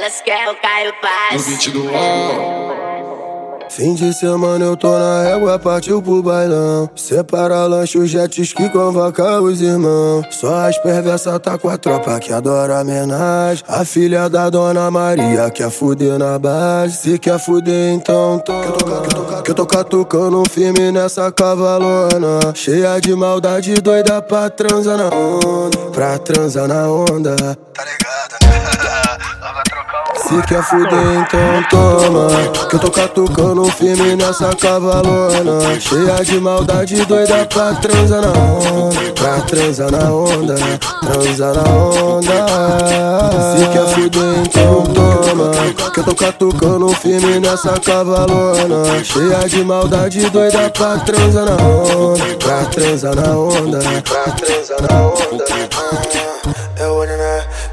Elas querem o Caio Paz. No beat do. Fim de semana eu tô na régua, partiu pro bailão. Separa lanche, o jet ski, convoca os irmãos. Só as perversas tá com a tropa que adora homenagem. A filha da dona Maria quer fuder na base. Se quer fuder, então toma. Que eu tô, que eu que eu catucando um filme nessa cavalona. Cheia de maldade, doida pra transar na onda. Pra transar na onda. Tá ligado, né? Se quer fuder, então toma. Que eu tô catucando filme nessa cavalona. Cheia de maldade, doida pra transar na onda. Pra transar na onda, transar na onda. Se quer fuder, então toma. Que eu tô catucando filme nessa cavalona. Cheia de maldade, doida pra transar na onda. Pra transar na onda, pra transar na onda.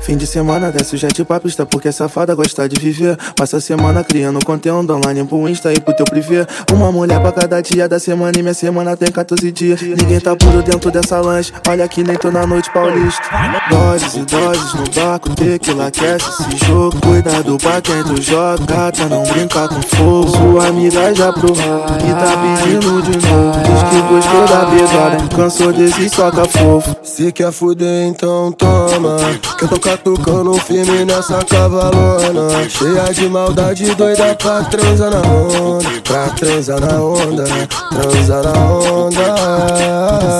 Fim de semana desce o jet pra pista porque safada gosta de viver. Passa a semana criando conteúdo online pro Insta e pro teu privê. Uma mulher pra cada dia da semana e minha semana tem 14 dias. Ninguém tá puro dentro dessa lanche. Olha que nem tô na noite paulista. Doses e doses no barco, tequila aquece esse jogo. Cuidado pra quem tu joga, gata, não brinca com fogo. Sua amiga já provou e tá pedindo de novo. Diz que gostou da pesada, cansou desse soca fofo. Se quer fuder, então toma. Que eu um filme nessa cavalona. Cheia de maldade, doida pra transar na onda. Pra transar na onda, transar na onda.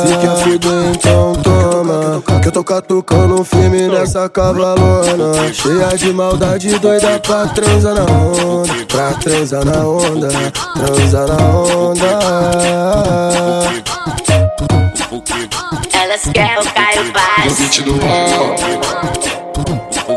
Se quer fuder, então toma. Que eu tô catucando um filme nessa cavalona. Cheia de maldade, doida pra transar na onda. Pra transar na onda, transar na onda. Elas querem o Caio No Paz. beat do